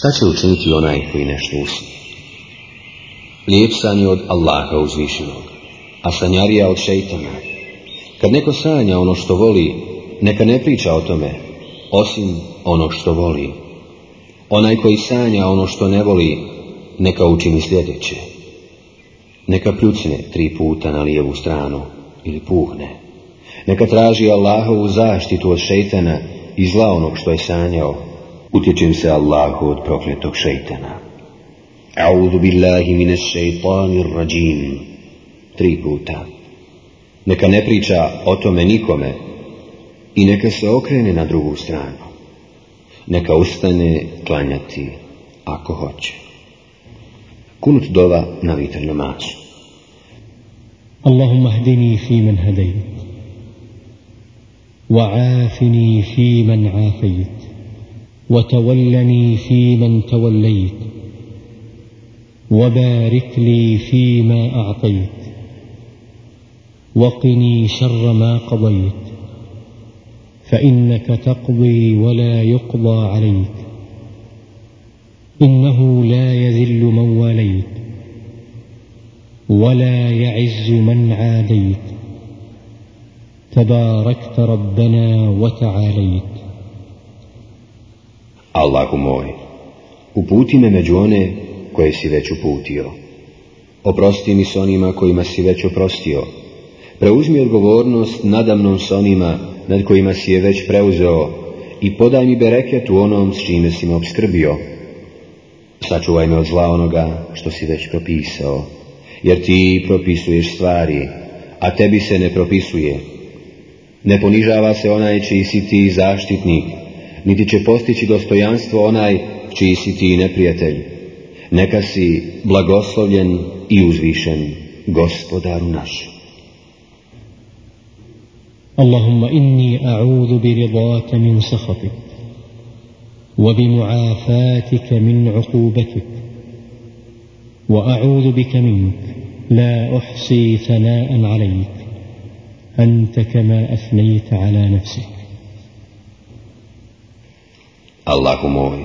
Šta će učiniti onaj koji nešto usni? Lijep san je od Allaha uzvišenog, a sanjarija od šeitana. Kad neko sanja ono što voli, neka ne priča o tome, osim ono što voli. Onaj koji sanja ono što ne voli, neka učini sljedeće. Neka pljucne tri puta na lijevu stranu ili puhne. Neka traži Allahovu zaštitu od šeitana i zla onog što je sanjao Utječem se Allahu od prokletog šeitana. A'udhu billahi mine šeitanir rajim. Tri puta. Neka ne priča o tome nikome i neka se okrene na drugu stranu. Neka ustane klanjati ako hoće. Kunut dova na vitr namazu. اللهم اهدني فيمن هديت وعافني فيمن عافيت وتولني فيمن توليت وبارك لي فيما أعطيت وقني شر ما قضيت فإنك تقضي ولا يقضى عليك إنه لا يذل من واليت ولا يعز من عاديت تباركت ربنا وتعاليت Allahu moj, uputi me među one koje si već uputio. Oprosti mi s onima kojima si već oprostio. Preuzmi odgovornost nadamnom s onima nad kojima si je već preuzeo i podaj mi bereket u onom s čime si me obskrbio. Sačuvaj me od zla onoga što si već propisao jer ti propisuješ stvari, a tebi se ne propisuje. Ne ponižava se onaj čiji si ti zaštitnik, niti će postići dostojanstvo onaj čiji si ti neprijatelj. Neka si blagoslovljen i uzvišen, gospodaru naš. اللهم إني أعوذ برضاك من سخطك وبمعافاتك من عقوبتك وأعوذ بك منك لا أحصي ثناء عليك أنت كما أثنيت على نفسك Allahu moj,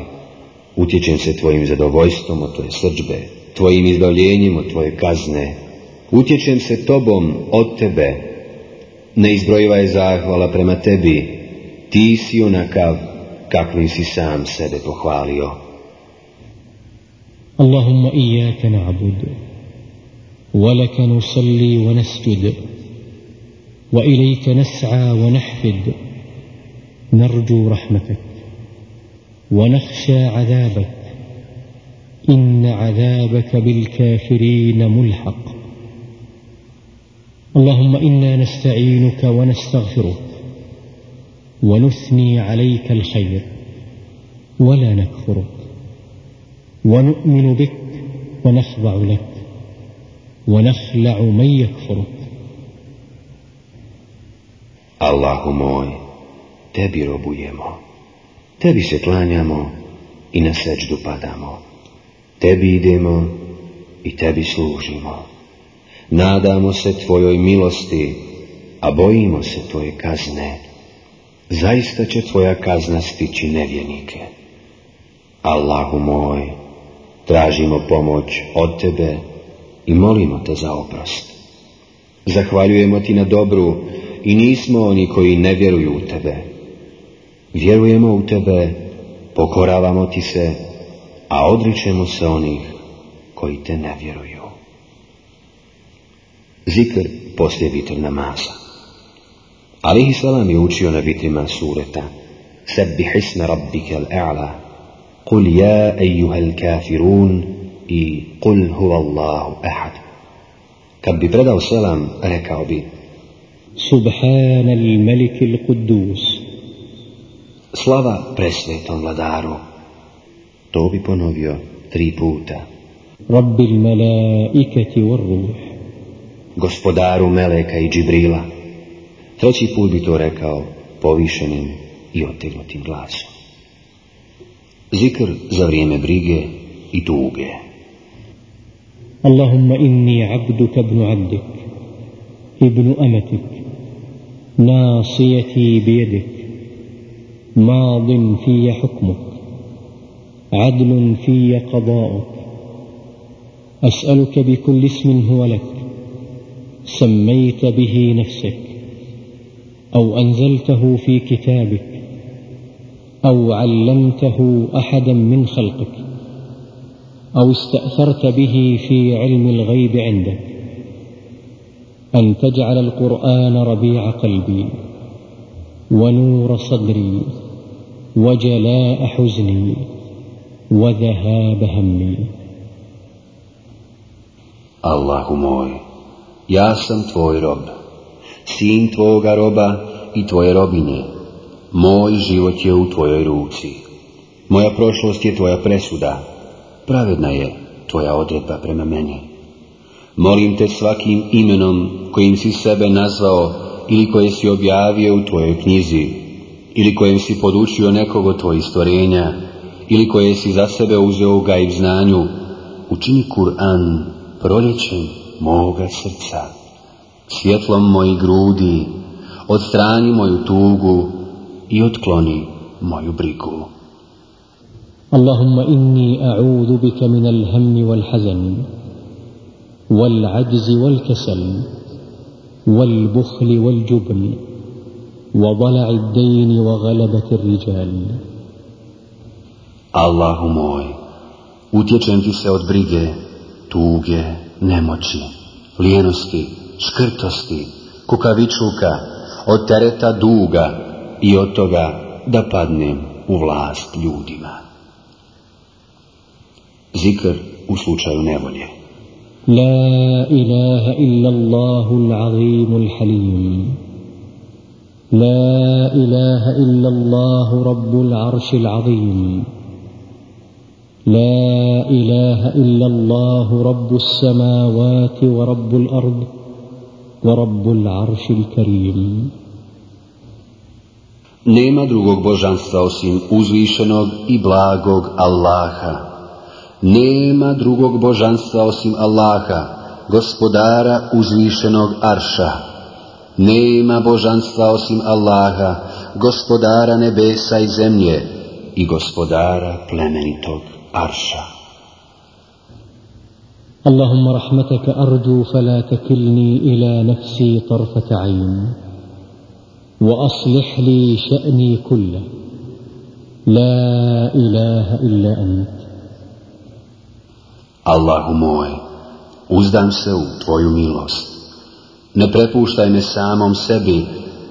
utječem se tvojim zadovoljstvom od tvoje srđbe, tvojim izbavljenjem od tvoje kazne, utječem se tobom od tebe, ne izbrojiva je zahvala prema tebi, ti si onakav kakvim si sam sebe pohvalio. اللهم إياك نعبد ولك نصلي ونسجد وإليك نسعى ونحفد نرجو رحمتك ونخشى عذابك. إن عذابك بالكافرين ملحق. اللهم إنا نستعينك ونستغفرك ونثني عليك الخير ولا نكفرك. ونؤمن بك ونخضع لك ونخلع من يكفرك. Allahu moj, tebi tebi se klanjamo i na seđdu padamo. Tebi idemo i tebi služimo. Nadamo se tvojoj milosti, a bojimo se tvoje kazne. Zaista će tvoja kazna stići nevjenike. Allahu moj, tražimo pomoć od tebe i molimo te za oprost. Zahvaljujemo ti na dobru i nismo oni koji ne vjeruju u tebe vjerujemo u tebe, pokoravamo ti se, a odričemo se onih koji te ne vjeruju. Zikr poslije vitr namaza. Ali Islam je učio na vitima sureta Sebihisna rabbike al-a'la Kul ja ejuhel kafirun i kul huva Allahu ahad. Kad bi predao selam, rekao bi Subhanal melikil kudus Slava presvetom vladaru. To bi ponovio tri puta. Rabbil melaiketi urruh. Gospodaru Meleka i Džibrila. Treći put bi to rekao povišenim i otegnutim glasom. Zikr za vrijeme brige i tuge. Allahumma inni abduka ibn abdik, ibnu amatik, nasijeti bijedik, ماض في حكمك عدل في قضاؤك. أسألك بكل اسم هو لك سميت به نفسك أو أنزلته في كتابك أو علمته أحدا من خلقك أو استأثرت به في علم الغيب عندك. أن تجعل القرآن ربيع قلبي ونور صدري. وجلاء حزني وذهاب همي Allahu moj, ja sam tvoj rob, sin tvoga roba i tvoje robine. Moj život je u tvojoj ruci. Moja prošlost je tvoja presuda. Pravedna je tvoja odredba prema meni. Molim te svakim imenom kojim si sebe nazvao ili koje si objavio u tvojoj knjizi, ili kojem si podučio nekog od tvojih stvorenja, ili koje si za sebe uzeo u gajb znanju, učini Kur'an proljećem moga srca, svjetlom mojih grudi, odstrani moju tugu i otkloni moju brigu. اللهم إني أعوذ بك من الهم والحزن والعجز والكسل والبخل والجبن وضلع الدين وغلبة الرجال Allahu moj, utječem ti se od brige, tuge, nemoći, lijenosti, škrtosti, kukavičuka, od tereta duga i od toga da padnem u vlast ljudima. Zikr u slučaju nevolje. لا إله إلا الله العظيم الحليم لا إله إلا الله رب العرش العظيم لا إله إلا الله رب السماوات ورب الأرض ورب العرش الكريم Nema drugog božanstva osim uzvišenog i blagog Allaha. Nema drugog božanstva osim Allaha, gospodara uzvišenog Arša. Nema božanstva osim Allaha, gospodara nebesa i zemlje i gospodara plemenitog arša. Allahumma rahmataka ardu fala takilni ila nafsi tarfata ayn. Wa aslih li še'ni kulla la ilaha illa ant. Allahu moj, uzdam se u Tvoju milost. Ne prepuštaj me samom sebi,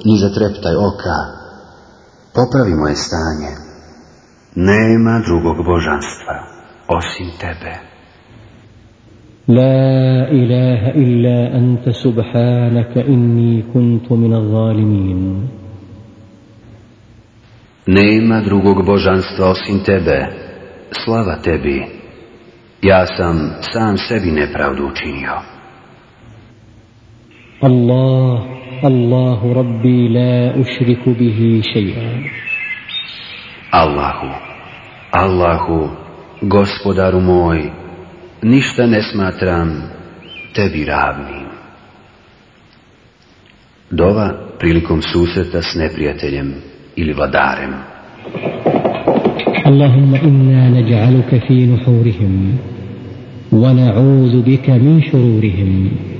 ni zatreptaj oka. Popravi moje stanje. Nema drugog božanstva osim tebe. La ilaha illa anta subhanaka inni kuntu minaz zalimin. Nema drugog božanstva osim tebe. Slava tebi. Ja sam sam sebi nepravdu učinio. الله الله ربي لا أشرك به شيئا Allahu, Allahu, gospodaru moj, ništa ne smatram tebi ravnim. Dova prilikom susreta s neprijateljem ili vladarem. اللهم إنا نجعلك في نحورهم ونعوذ بك من شرورهم Allahu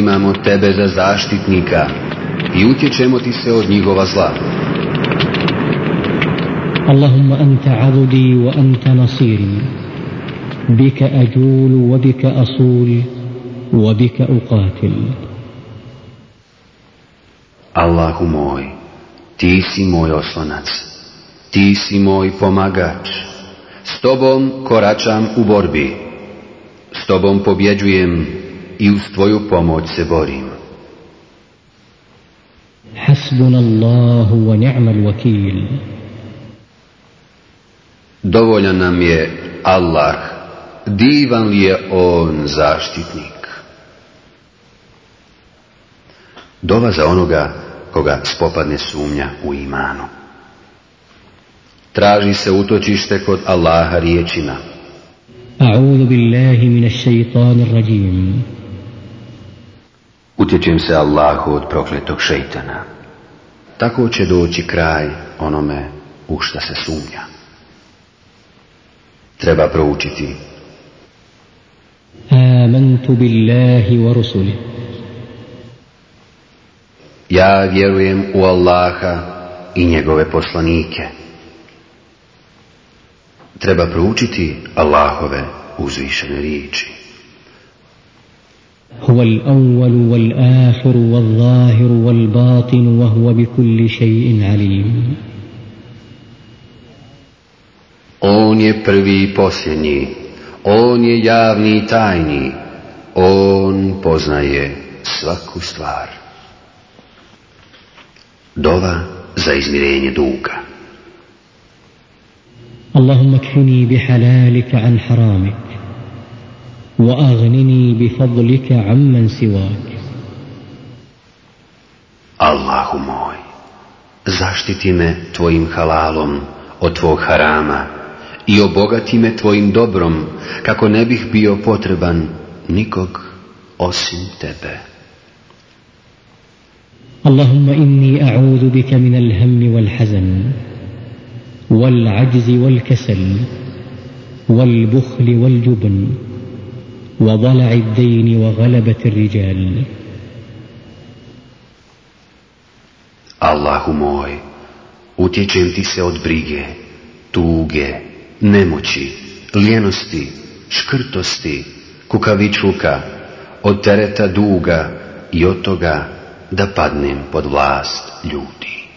uzimamo tebe za zaštitnika i utječemo ti se od njihova zla. اللهم أنت عضدي وأنت نصيري بك أجول وبك أصول وبك أقاتل Allahu moj, ti si moj oslonac, ti si moj pomagač, s tobom koračam u borbi, s tobom pobjeđujem i uz tvoju pomoć se borim. Hasbun Allahu wa ni'mal wakil. Dovoljan nam je Allah, divan li je On zaštitnik. Dova za onoga koga spopadne sumnja u imanu. Traži se utočište kod Allaha riječima. A'udhu billahi minash shaitanir rajim. Utječim se Allahu od prokletog šeitana. Tako će doći kraj onome u šta se sumnja. Treba proučiti. Amantu billahi wa rusuli. Ja vjerujem u Allaha i njegove poslanike. Treba proučiti Allahove uzvišene riječi. هو الأول والآخر والظاهر والباطن وهو بكل شيء عليم On je prvi i posljednji, on je javni i tajni, on poznaje svaku stvar. Dova za izmirenje duga. اللهم اكفني بحلالك عن حرامك وأغنني بفضلك عمن سواك Allahu moj, zaštiti me tvojim halalom od tvog harama i obogati me tvojim dobrom, kako ne bih bio potreban nikog osim tebe. اللهم إني أعوذ بك من الهم والحزن والعجز والكسل والبخل والجبن وضلع الدين وغلبة الرجال Allahu moj, utječem ti se od brige, tuge, nemoći, ljenosti, škrtosti, kukavičluka, od tereta duga i od toga da padnem pod vlast ljudi.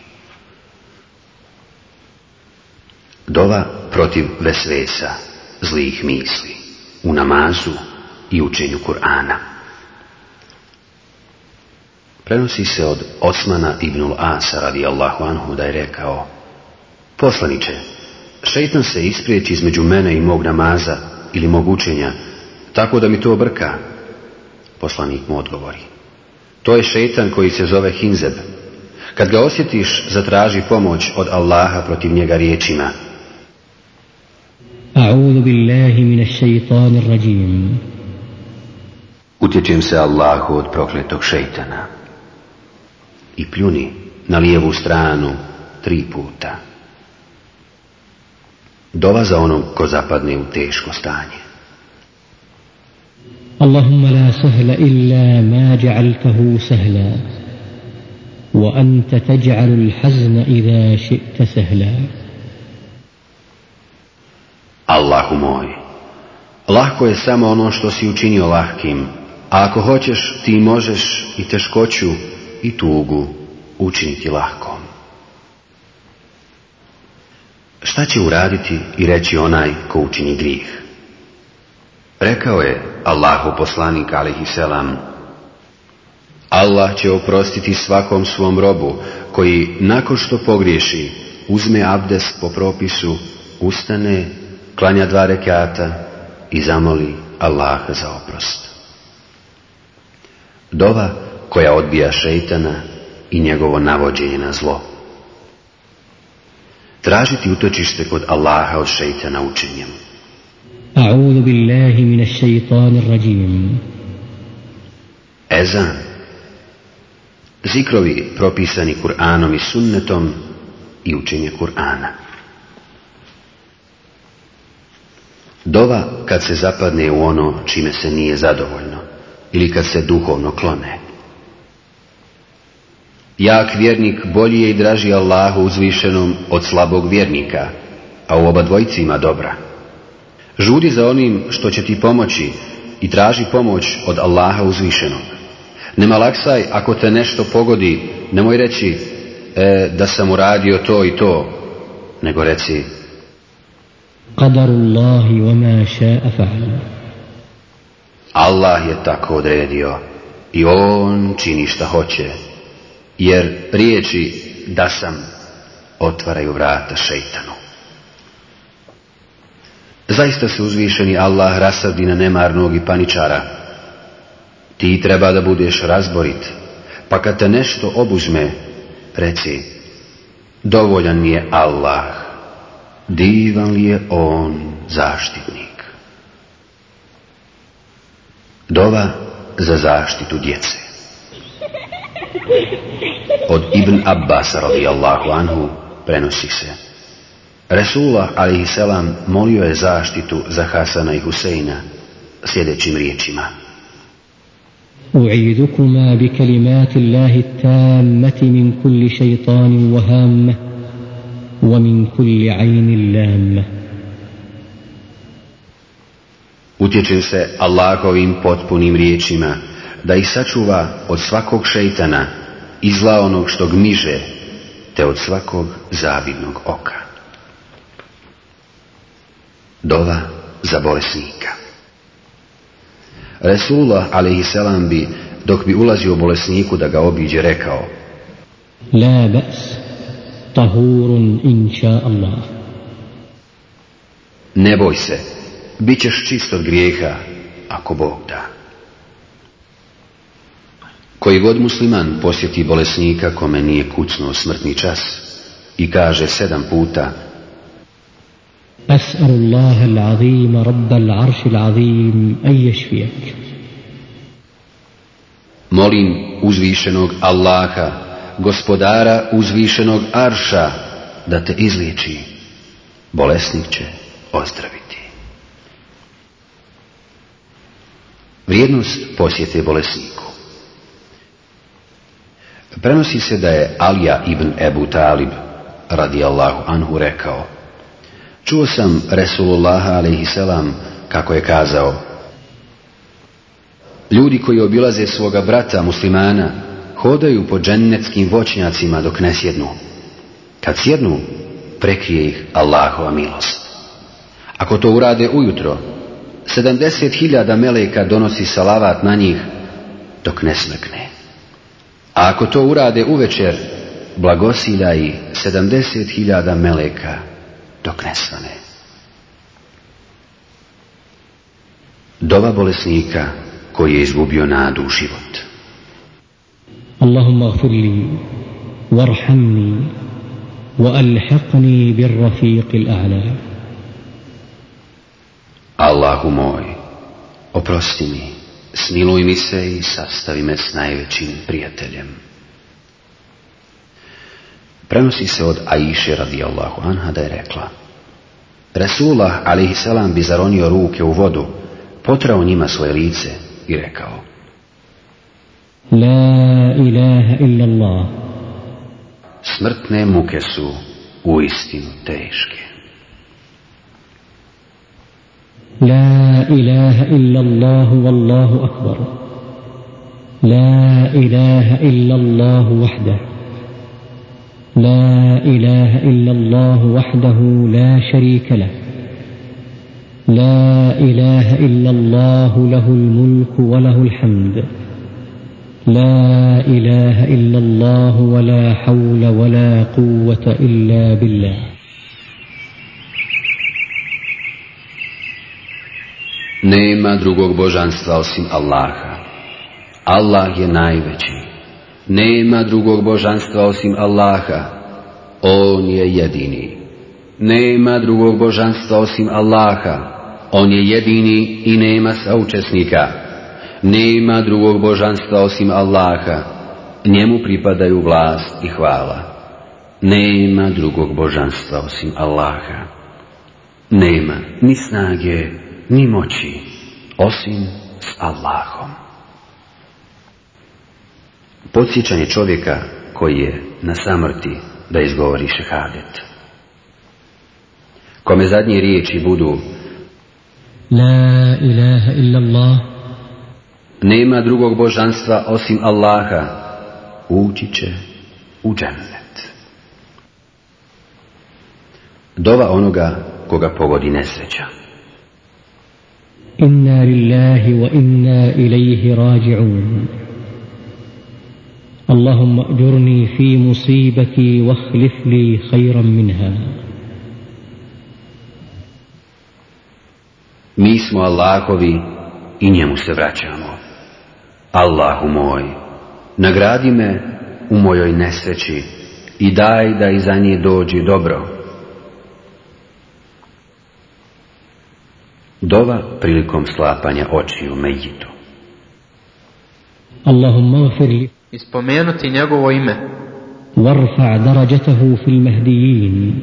Dova protiv vesvesa, zlih misli, u namazu i učenju Kur'ana. Prenosi se od Osmana ibnul Asa radijallahu anhu da je rekao Poslaniče, šeitan se ispriječi između mene i mog namaza ili mog učenja, tako da mi to obrka. Poslanik mu odgovori. To je šeitan koji se zove Hinzeb. Kad ga osjetiš, zatraži pomoć od Allaha protiv njega riječima. أعوذ بالله من الشيطان الرجيم utječem se Allahu od prokletog šeitana i pljuni na lijevu stranu tri puta. Dova za onom ko zapadne u teško stanje. Allahumma la sahla illa ma ja'altahu sahla wa anta taj'alul hazna idha shi'ta sahla. Allahu moj, lahko je samo ono što si učinio lahkim, a ako hoćeš ti možeš i teškoću i tugu učiniti lahkom. Šta će uraditi i reći onaj ko učini grijeh? Rekao je Allahu poslanik alihi selam, Allah će oprostiti svakom svom robu koji nakon što pogriješi uzme abdes po propisu, ustane, klanja dva rekata i zamoli Allaha za oprost. Dova koja odbija šeitana i njegovo navođenje na zlo. Tražiti utočište kod Allaha od šeitana učenjem. A'udhu billahi minash shaitanir rajim. Ezan. Zikrovi propisani Kur'anom i sunnetom i učenje Kur'ana. Dova kad se zapadne u ono čime se nije zadovoljno ili kad se duhovno klone. Jak vjernik bolji je i draži Allahu uzvišenom od slabog vjernika, a u oba dvojci ima dobra. Žudi za onim što će ti pomoći i traži pomoć od Allaha uzvišenog. Ne malaksaj ako te nešto pogodi, nemoj reći e, da sam uradio to i to, nego reci Qadarullahi wa ma Allah je tako odredio i On čini šta hoće, jer riječi da sam otvaraju vrata šeitanu. Zaista se uzvišeni Allah rasadi na nemarnog i paničara. Ti treba da budeš razborit, pa kad te nešto obuzme, reci, dovoljan mi je Allah, divan li je on zaštitnik. Dova za zaštitu djece. Od Ibn Abbas radijallahu anhu prenosi se. Resulullah selam molio je zaštitu za Hasana i Huseina sljedećim riječima. U'idukuma bi kalimati Allahi tamati min kulli šeitanin wa hamme wa min kulli ajnin lamme Utječem se Allahovim potpunim riječima da ih sačuva od svakog šeitana i zla onog što gmiže, te od svakog zavidnog oka. Dova za bolesnika. Resulullah a.s. bi, dok bi ulazio bolesniku da ga obiđe, rekao La bas, tahurun inša Allah. Ne boj se, bit ćeš čist od grijeha, ako Bog da. Koji god musliman posjeti bolesnika kome nije kucnuo smrtni čas i kaže sedam puta أسأل الله العظيم رب العرش العظيم أن يشفيك Molim uzvišenog Allaha, gospodara uzvišenog Arša, da te izliječi. Bolesnik će ozdraviti. Vrijednost posjete bolesniku. Prenosi se da je Alija ibn Ebu Talib, radijallahu anhu, rekao Čuo sam Resulullaha selam kako je kazao Ljudi koji obilaze svoga brata muslimana hodaju po džennetskim voćnjacima dok ne sjednu. Kad sjednu, prekrije ih Allahova milost. Ako to urade ujutro, Sedamdeset hiljada meleka donosi salavat na njih dok ne smrkne. A ako to urade uvečer, blagosilja i sedamdeset hiljada meleka dok ne. Dova bolesnika koji je izgubio nadu u život. Allahumma gfirli, warhamni, wa alhaqni bir rafiqil. Allahu moj, oprosti mi, smiluj mi se i sastavi me s najvećim prijateljem. Prenosi se od Aiše radijallahu anha da je rekla Resulullah salam bi zaronio ruke u vodu, potrao njima svoje lice i rekao La ilaha illa Allah Smrtne muke su uistinu teške. La ilaha illa Allah wallahu akbar. La ilaha illa Allah wahdah. لا إله إلا الله وحده لا شريك له لا إله إلا الله له الملك وله الحمد لا إله إلا الله ولا حول ولا قوة إلا بالله Nema drugog božanstva osim Allaha. Allah je najveći. Nema drugog božanstva osim Allaha. On je jedini. Nema drugog božanstva osim Allaha. On je jedini i nema saučesnika. Nema drugog božanstva osim Allaha. Njemu pripadaju vlast i hvala. Nema drugog božanstva osim Allaha. Nema ni snage, ni moći, osim s Allahom. Podsjećanje čovjeka koji je na samrti da izgovori šehadet. Kome zadnje riječi budu La ilaha illa Allah Nema drugog božanstva osim Allaha Ući će u džennet. Dova onoga koga pogodi nesreća Lillahi wa inna ilaihi rađi'un اللهم اجرني في مصيبتي واخلف لي خيرا منها Mi smo Allahovi i njemu se vraćamo. Allahu moj, nagradi me u mojoj nesreći i daj da iza nje dođe dobro. Dova prilikom sklapanja očiju mejitu. اللهم اغفر لي Ispomenuti njegovo ime. وارفع درجته في المهديين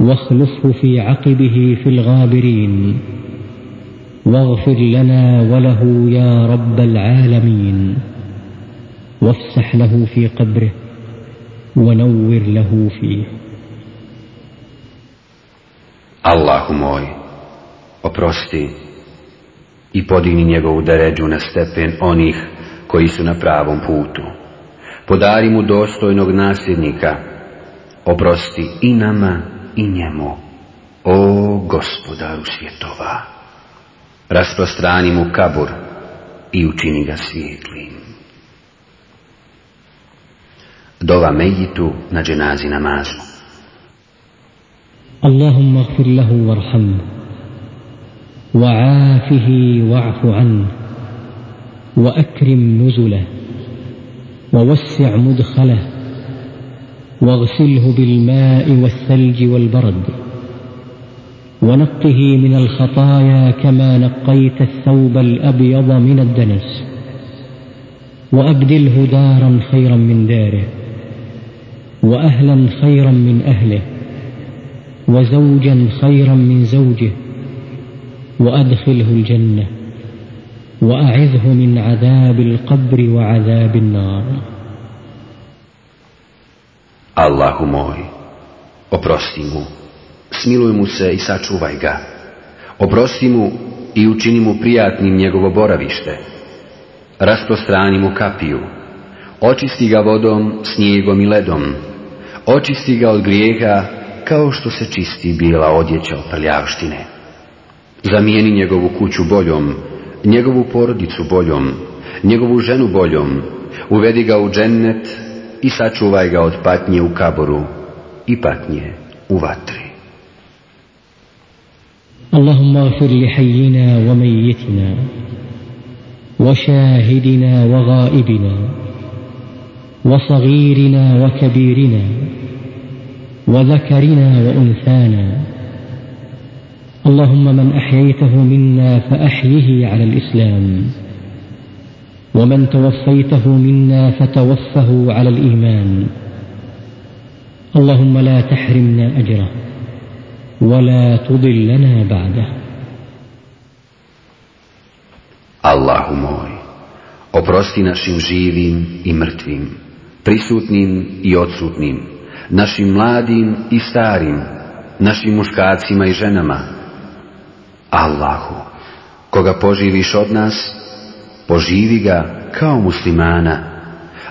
واخلفه في عقبه في الغابرين واغفر لنا وله يا رب العالمين وافسح له في قبره ونور له فيه Allahu moj, oprosti i podini njegovu deređu na stepen onih koji su na pravom putu. Podari mu dostojnog nasljednika, oprosti i nama i njemu, o gospodaru svjetova. Rasprostrani mu kabur i učini ga svijetlim. Dova Mejitu na dženazi namazu. Allahumma lahu warhamhu. وعافه واعف عنه وأكرم نزله ووسع مدخله واغسله بالماء والثلج والبرد ونقه من الخطايا كما نقيت الثوب الأبيض من الدنس وأبدله دارا خيرا من داره وأهلا خيرا من أهله وزوجا خيرا من زوجه وادخله الجنه واعذه من عذاب القبر وعذاب النار Allahu moj, oprosti mu, smiluj mu se i sačuvaj ga. Oprosti mu i učini mu prijatnim njegovo boravište. Rasprostrani mu kapiju. Očisti ga vodom, snijegom i ledom. Očisti ga od grijeha kao što se čisti bijela odjeća od prljavštine. Zamijeni njegovu kuću boljom, njegovu porodicu boljom, njegovu ženu boljom, uvedi ga u džennet i sačuvaj ga od patnje u kaboru i patnje u vatri. اللهم اغفر لحينا وميتنا وشاهدنا وغائبنا وصغيرنا وكبيرنا وذكرنا وانثانا اللهم من احييته منا فاحيه على الاسلام ومن توفيته منا فتوفه على الايمان اللهم لا تحرمنا اجره ولا تضلنا بعده Allahu moj, oprosti našim živim i mrtvim, prisutnim i odsutnim, našim mladim i starim, našim muškacima i ženama. Allahu. Koga poživiš od nas, poživi ga kao muslimana,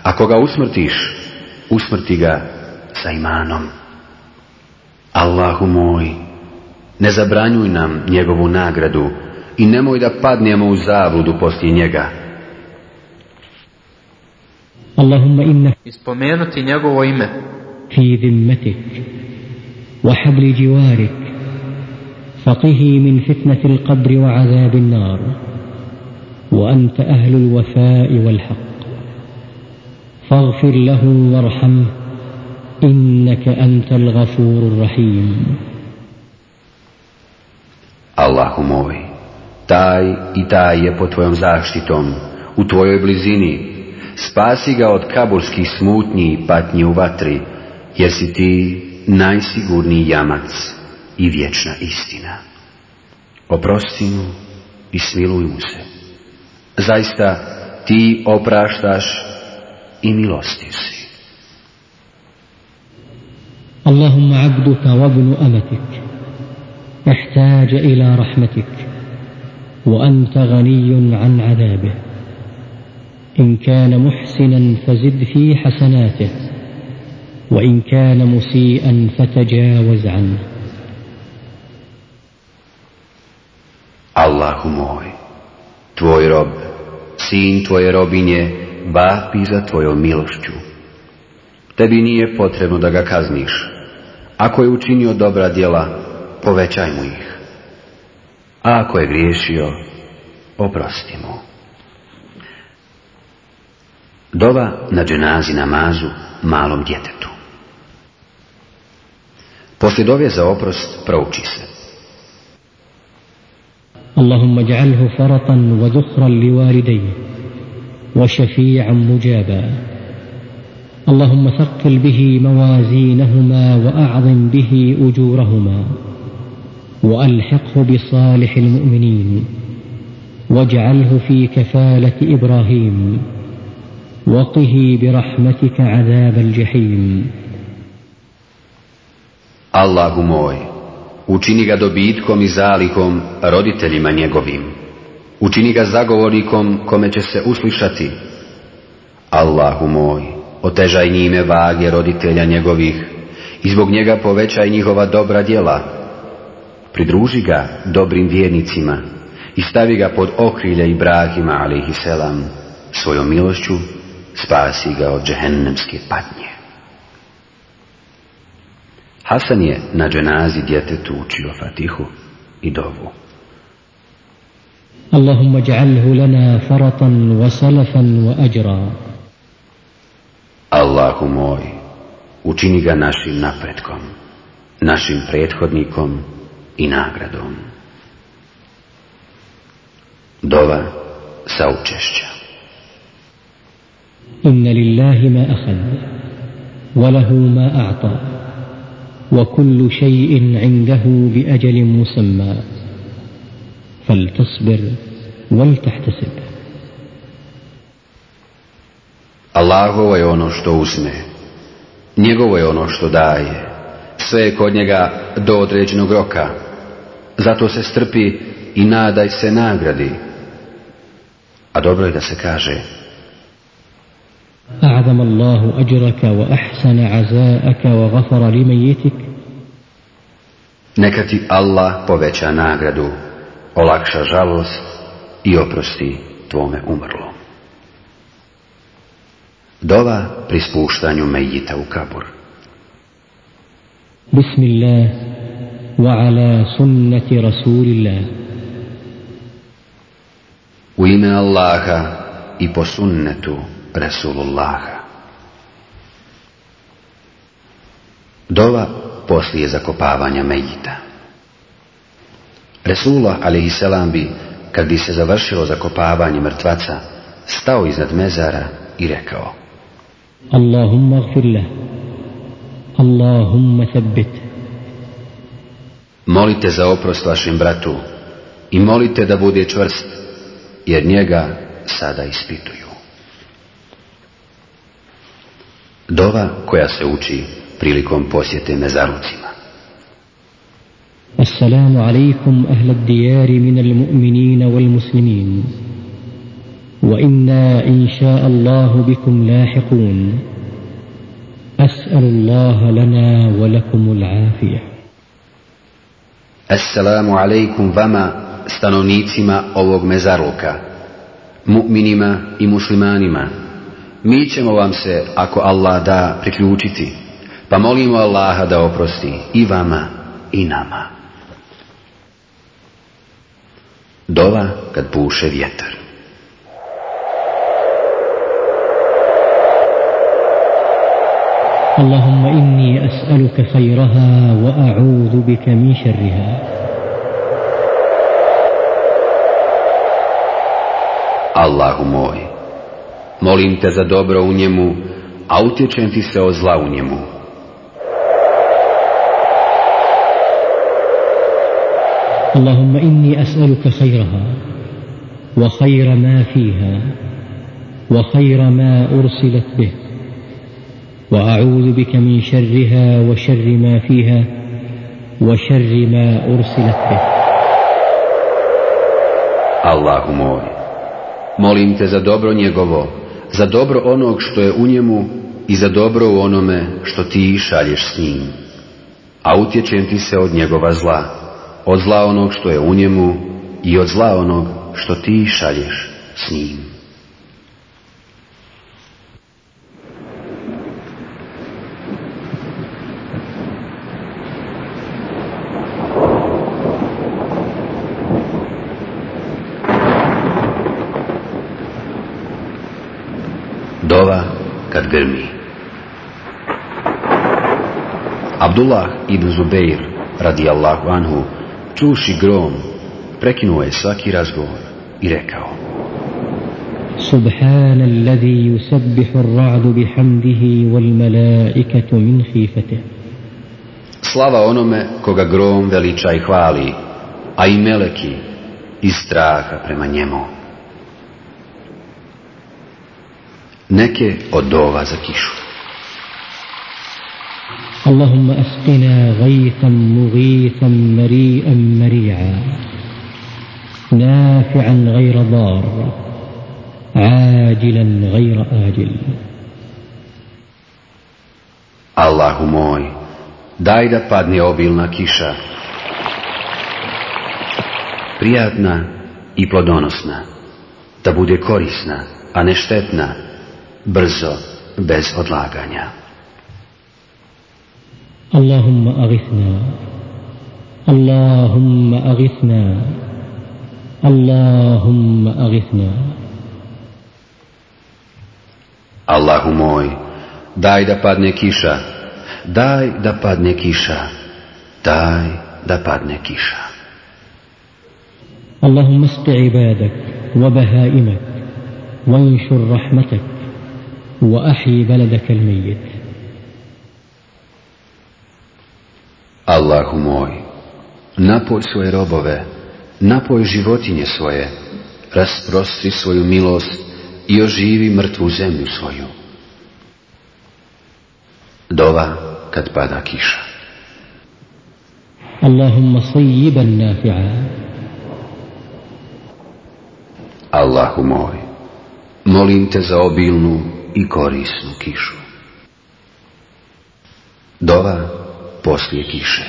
a koga usmrtiš, usmrti ga sa imanom. Allahu moj, ne zabranjuj nam njegovu nagradu i nemoj da padnemo u zavudu poslije njega. Allahumma inna ispomenuti njegovo ime fi dhimmatik wa habli jiwarik فقه من فتنه القبر وعذاب النار وانت أهل الوفاء والحق فاغفر له وارحمه انك انت الغفور الرحيم Allahu moj, taj i taj je pod tvojom zaštitom, u tvojoj blizini. Spasi ga od kaburskih smutnji i patnji u vatri, jer si ti najsigurniji jamac i vječna istina. Oprosti mu i smiluj mu se. Zaista ti opraštaš i milostiv si. اللهم عبدك وابن امتك احتاج إلى رحمتك وانت غني عن عذابه ان كان محسنا فزد في حسناته وان كان مسيئا فتجاوز عنه Allahu moj, tvoj rob, sin tvoje robinje, vapi za tvojom milošću. Tebi nije potrebno da ga kazniš. Ako je učinio dobra djela, povećaj mu ih. A ako je griješio, oprosti mu. Dova na dženazi namazu malom djetetu. Poslije dove za oprost prouči se. اللهم اجعله فرطا وذخرا لوالديه وشفيعا مجابا. اللهم ثقل به موازينهما وأعظم به أجورهما وألحقه بصالح المؤمنين واجعله في كفالة إبراهيم وقه برحمتك عذاب الجحيم. Allahu moj, učini ga dobitkom i zalihom roditeljima njegovim. Učini ga zagovornikom kome će se uslišati. Allahu moj, otežaj njime vage roditelja njegovih i zbog njega povećaj njihova dobra djela. Pridruži ga dobrim vjernicima i stavi ga pod okrilje Ibrahima a.s. svojom milošću spasi ga od džehennemske patnje. Hasan je na dženazi djetetu učio fatihu i dovu. Allahumma ja'alhu lana faratan wa salafan wa ajra. Allahu moj, učini ga našim napretkom, našim prethodnikom i nagradom. Dova sa učešća. Inna lillahi ma ahad, wa lahu ma a'ta. وكل شيء عنده باجل مسمى فلتصبر ولتحتسب Allahovo je ono što uzme, njegovo je ono što daje, sve je kod njega do određenog roka, zato se strpi i nadaj se nagradi. A dobro je da se kaže, اعظم الله اجرك واحسن عزاءك وغفر لميتك neka ti Allah poveća nagradu, olakša žalost i oprosti tvome umrlom. Dova pri spuštanju mejita u kabur. بسم الله وعلى سنه رسول الله U ime Allaha i po sunnetu Resulullaha. Dova poslije zakopavanja Mejita. Resulullah a.s. bi, kad bi se završilo zakopavanje mrtvaca, stao iznad mezara i rekao Allahumma gfirle, Allahumma thabbit. Molite za oprost vašem bratu i molite da bude čvrst, jer njega sada ispituju. Dova koja se uči prilikom posjete mezarucima. السلام عليكم اهل الديار من المؤمنين والمسلمين وانا ان شاء الله بكم لاحقون اسال الله لنا ولكم العافيه Assalamu alaikum vama, stanovnicima ovog mezarluka, mu'minima i muslimanima. Mi ćemo vam se, ako Allah da, priključiti, pa molimo Allaha da oprosti i vama i nama. Dova kad puše vjetar. اللهم اني اسالك خيرها واعوذ بك من شرها Allahu moj, molim te za dobro u njemu, a utječem ti se o zla u njemu. اللهم اني اسالك خيرها وخير ما فيها وخير ما ارسلت به واعوذ بك من شرها وشر ما فيها وشر ما ارسلت به Allahu moj, molim te za dobro njegovo, za dobro onog što je u njemu i za dobro u onome što ti šalješ s njim. A utječem ti se od njegova zla, od zla onog što je u njemu i od zla onog što ti šalješ s njim. Dova kad grmi. Abdullah ibn Zubeir radijallahu anhu čuši grom prekinuo je svaki razgovor i rekao سبحان الذي يسبح الرعد بحمده والملائكة من خيفته Slava onome koga grom veliča i hvali, a i meleki iz straha prema njemu. Neke od dova za kišu. اللهم أسقنا غيثا مغيثا مريئا مريعا نافعا غير ضار عاجلا غير آجل Allahu moj, daj da padne obilna kiša, prijatna i plodonosna, da bude korisna, a ne štetna, brzo, bez odlaganja. اللهم أغثنا اللهم أغثنا اللهم أغثنا Allahu moj, daj da padne kiša, daj da padne kiša, daj da padne kiša. اللهم اسق عبادك وبهائمك وانشر رحمتك وأحي بلدك الميت Allahu moj, napoj svoje robove, napoj životinje svoje, rasprostri svoju milost i oživi mrtvu zemlju svoju. Dova kad pada kiša. اللهم صيبا نافعا Allahu moj, molim te za obilnu i korisnu kišu. Dova poslije kiše.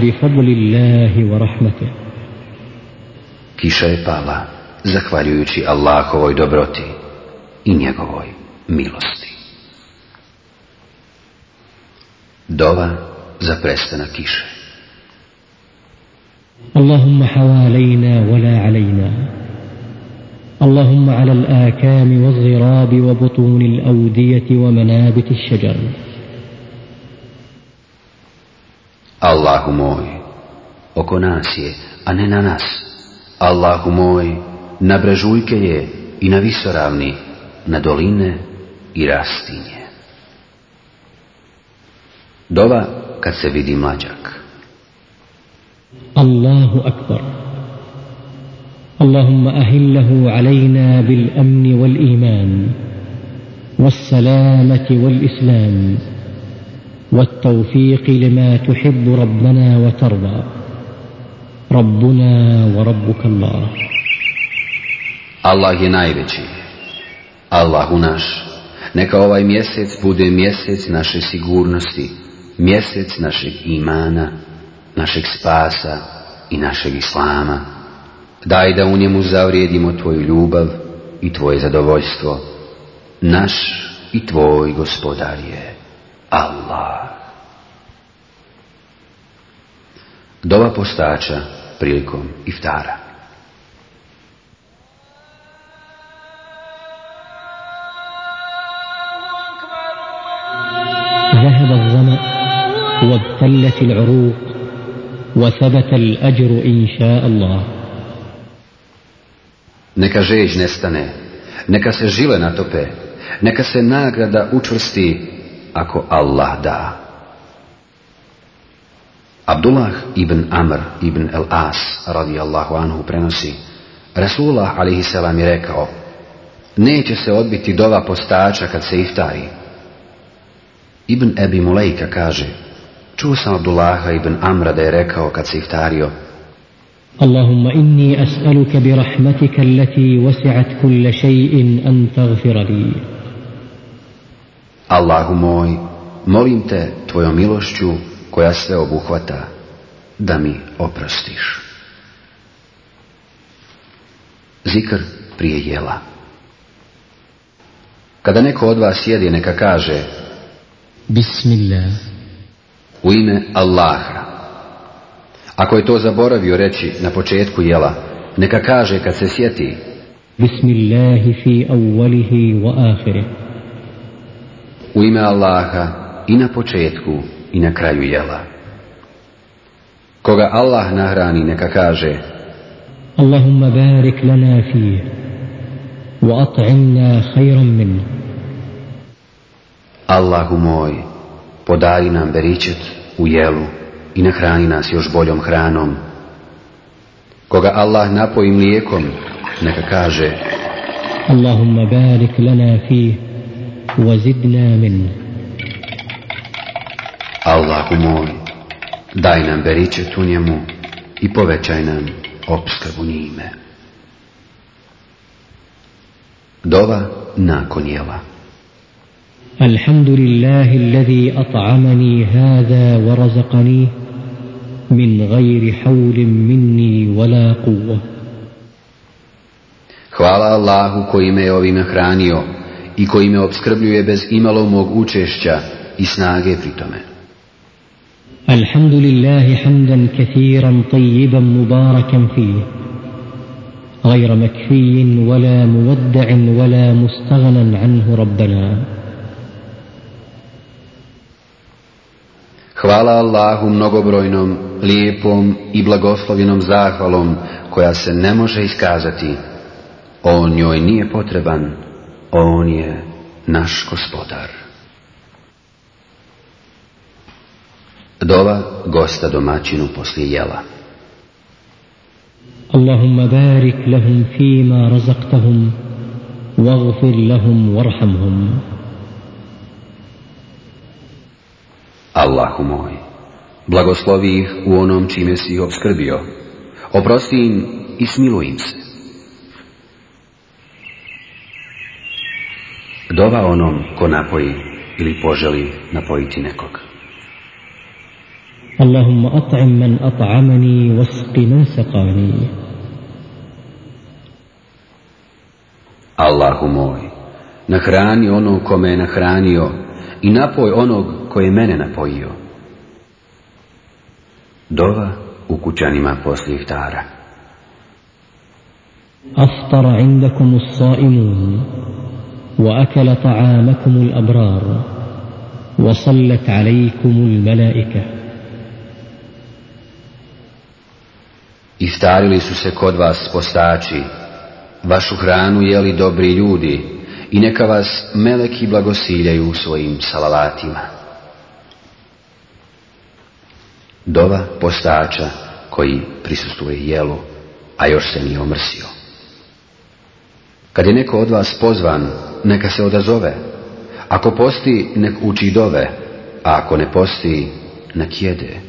Bi fadlillahi wa rahmete. Kiša je pala, zahvaljujući Allahovoj dobroti i njegovoj milosti. Dova za prestanak kiše. اللهم حوالينا ولا علينا اللهم على الآكام والضراب وبطون الأودية ومنابت الشجر Allahu moj, oko nas je, a ne na nas. Allahu moj, na brežuljke je i na visoravni, na doline i rastinje. Dova kad se vidi mlađak. الله أكبر. اللهم أهله علينا بالأمن والإيمان والسلامة والإسلام والتوفيق لما تحب ربنا وترضى. ربنا وربك الله. Allah je najveći. Allahu naš, neka ovaj mjesec bude mjesec naše sigurnosti, mjesec našeg imana, našeg spasa i našeg islama. Daj da u njemu zavrijedimo tvoju ljubav i tvoje zadovoljstvo. Naš i tvoj gospodar je Allah. Dova postača prilikom iftara. ذهب الظمأ وابتلت العروق وثبت الأجر إن شاء الله Neka žeđ nestane, neka se žile natope, neka se nagrada učvrsti ako Allah da. Abdullah ibn Amr ibn el-As radijallahu anhu prenosi Rasulullah alaihi selam je rekao Neće se odbiti dova postača kad se iftari. Ibn Ebi Mulejka kaže Čuo sam Abdullaha ibn Amra da je rekao kad se iftario Allahumma inni as'aluka bi rahmatika allati wasi'at kulla shay'in an taghfira li Allahu moj, molim te tvojom milošću koja sve obuhvata da mi oprostiš. Zikr prije jela. Kada neko od vas jedi neka kaže Bismillah u ime Allaha. Ako je to zaboravio reći na početku jela, neka kaže kad se sjeti Bismillahi fi awalihi wa ahire U ime Allaha i na početku i na kraju jela. Koga Allah nahrani neka kaže Allahumma barik lana fi wa at'imna khayran min. Allahu moj, podari nam beričet u jelu i nahrani nas još boljom hranom. Koga Allah napoji mlijekom, neka kaže Allahumma barik lana fi wazidna min. Allahu moj, daj nam beričet u njemu i povećaj nam opskrbu njime. Dova nakon jela. الحمد لله الذي أطعمني هذا ورزقنيه من غير حول مني ولا قوة. Hvala Allahu koji me je ovime hranio i koji me obskrbljuje bez imalo mog učešća i snage pri tome. الحمد لله حمدا كثيرا طيبا مباركا فيه غير مكفي ولا مودع ولا مستغنى عنه ربنا Hvala Allahu mnogobrojnom, lijepom i blagoslovljenom zahvalom koja se ne može iskazati. On njoj nije potreban, on je naš gospodar. Dova gosta domaćinu poslije jela. Allahumma barik lahum fima razaktahum, waghfir lahum warhamhum. Allahu moj, blagoslovi ih u onom čime si ih obskrbio, oprosti im i smiluj im se. Dova onom ko napoji ili poželi napojiti nekog. Allahumma at'im man at'amani wasqi man saqani. Allahu moj, nahrani ono kome je nahranio i napoj onog koji je mene napojio. Dova u kućanima poslije iftara. Aftara indakum usaimun, wa akala ta'amakum al-abrar, wa sallat alaikum al-malaika. Iftarili su se kod vas postači, vašu hranu jeli dobri ljudi, i neka vas meleki blagosiljaju svojim salavatima. Dova postača koji prisustuje jelu, a još se nije omrsio. Kad je neko od vas pozvan, neka se odazove. Ako posti, nek uči dove, a ako ne posti, nek jede.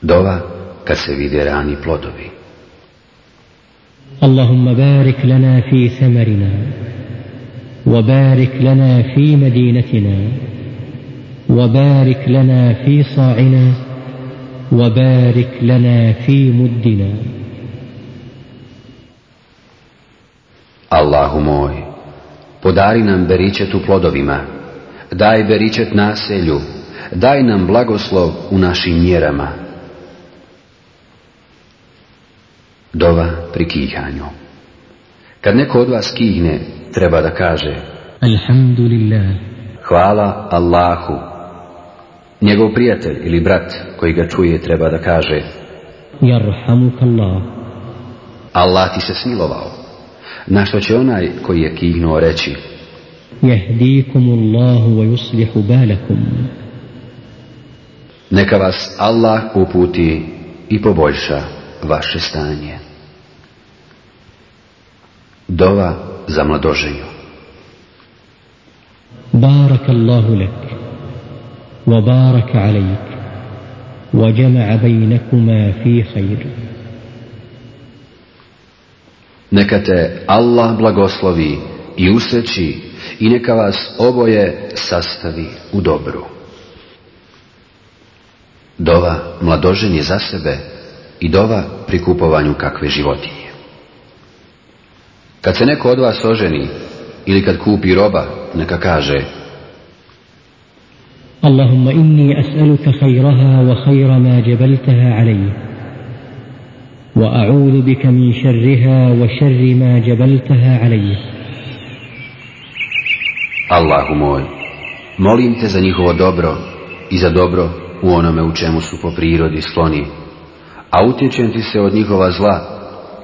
Dova kad se vide rani plodovi. اللهم بارك لنا في ثمرنا وبارك لنا في مدينتنا وبارك لنا في صاعنا وبارك لنا في مدنا Allahu moj, podari nam beričet u plodovima, daj beričet naselju, daj nam blagoslov u našim mjerama. Dova pri kihanju. Kad neko od vas kihne, treba da kaže Alhamdulillah. Hvala Allahu. Njegov prijatelj ili brat koji ga čuje treba da kaže Allah ti se smilovao. Na što će onaj koji je kihnuo reći Neka vas Allah uputi i poboljša vaše stanje. Dova za mladoženju. بارك الله لك وبارك عليك وجمع بينكما في خير Neka te Allah blagoslovi i usreći i neka vas oboje sastavi u dobru. Dova mladoženje za sebe i dova pri kupovanju kakve životinje. Kad se neko od vas oženi ili kad kupi roba, neka kaže Allahumma inni as'aluka khayraha wa khayra ma jabaltaha alayhi wa a'udhu bika min sharriha wa sharri ma jabaltaha alayhi Allahu moj, molim te za njihovo dobro i za dobro u onome u čemu su po prirodi skloni, a utječem ti se od njihova zla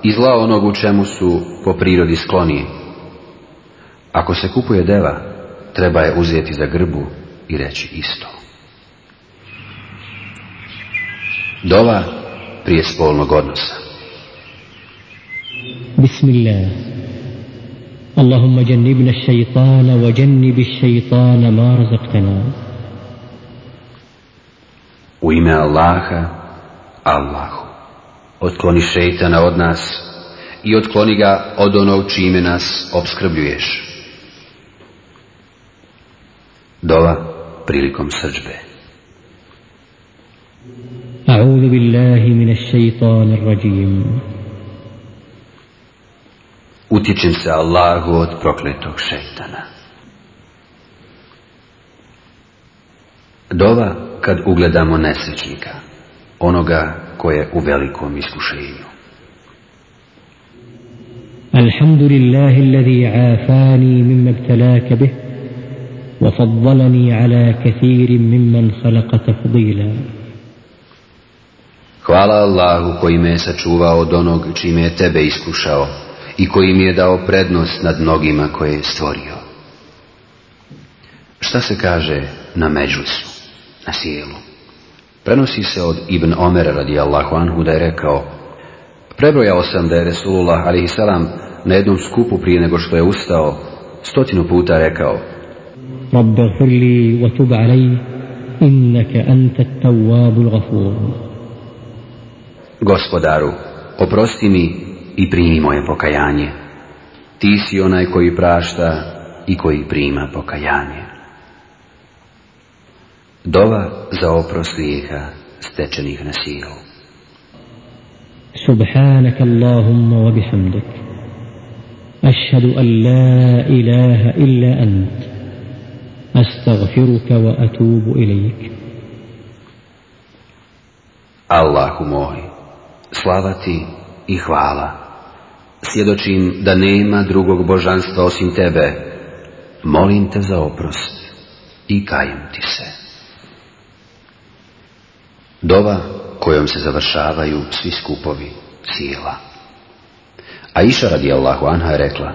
i zla onog u čemu su po prirodi skloni. Ako se kupuje deva, treba je uzeti za grbu i reći isto. Dova prije spolnog odnosa. Bismillah. Allahumma jannibna šeitana wa jannibi šeitana ma razaqtana. U ime Allaha, Allahu Otkloni šeitana od nas i otkloni ga od onog čime nas obskrbljuješ. Dova prilikom srđbe. أعوذ بالله من الشيطان الرجيم Utječem se Allahu od prokletog šeitana. Dova kad ugledamo nesrećnika, onoga koje je u velikom iskušenju. الحمد لله الذي عافاني مما ابتلاك به وفضلني على كثير ممن خلق تفضيلا Hvala Allahu koji me je sačuvao od onog čime je tebe iskušao i koji mi je dao prednost nad mnogima koje je stvorio. Šta se kaže na međusu, na sjelu? Prenosi se od Ibn Omer radijallahu anhu da je rekao Prebrojao sam da je Resulullah a.s. na jednom skupu prije nego što je ustao stotinu puta rekao wa tub innaka anta tawabul gafur. Gospodaru, oprosti mi i primi moje pokajanje. Ti si onaj koji prašta i koji prima pokajanje. Dova za oprost grijeha stečenih na silu. سبحانك اللهم وبحمدك أشهد أن لا إله إلا أنت أستغفرك وأتوب إليك Allahu moj, slava ti i hvala. Svjedočim da nema drugog božanstva osim tebe. Molim te za oprost i kajem ti se. Dova kojom se završavaju svi skupovi sjela. A iša radi Allahu anha je rekla,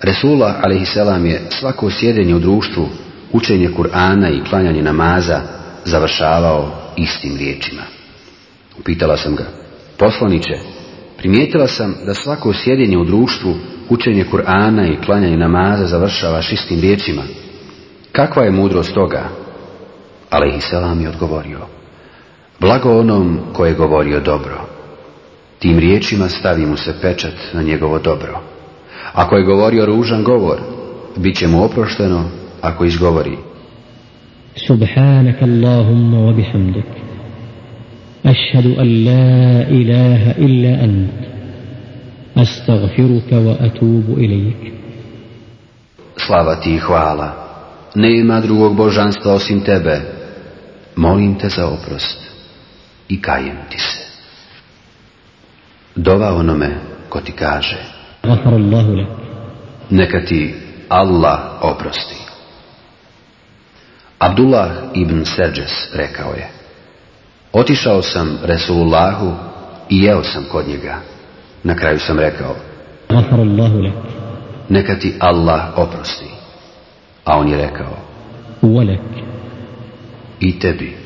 Resulullah a.s. je svako sjedenje u društvu, učenje Kur'ana i klanjanje namaza završavao istim riječima. Upitala sam ga, poslaniće, primijetila sam da svako sjedinje u društvu, učenje Kur'ana i klanjanje namaza završavaš istim riječima. Kakva je mudrost toga? Ali selam je odgovorio, Blago onom koje je govorio dobro. Tim riječima stavi mu se pečat na njegovo dobro. Ako je govorio ružan govor, bit će mu oprošteno ako izgovori. Subhanaka Allahumma wa bihamdik. Ašhadu an la ilaha illa ant. Astaghfiruka wa atubu ilik. Slava ti i hvala. Nema drugog božanstva osim tebe. Molim te za oprost i kajem ti se. Dova onome ko ti kaže neka ti Allah oprosti. Abdullah ibn Serđes rekao je Otišao sam Resulullahu i jeo sam kod njega. Na kraju sam rekao Neka ti Allah oprosti. A on je rekao I tebi.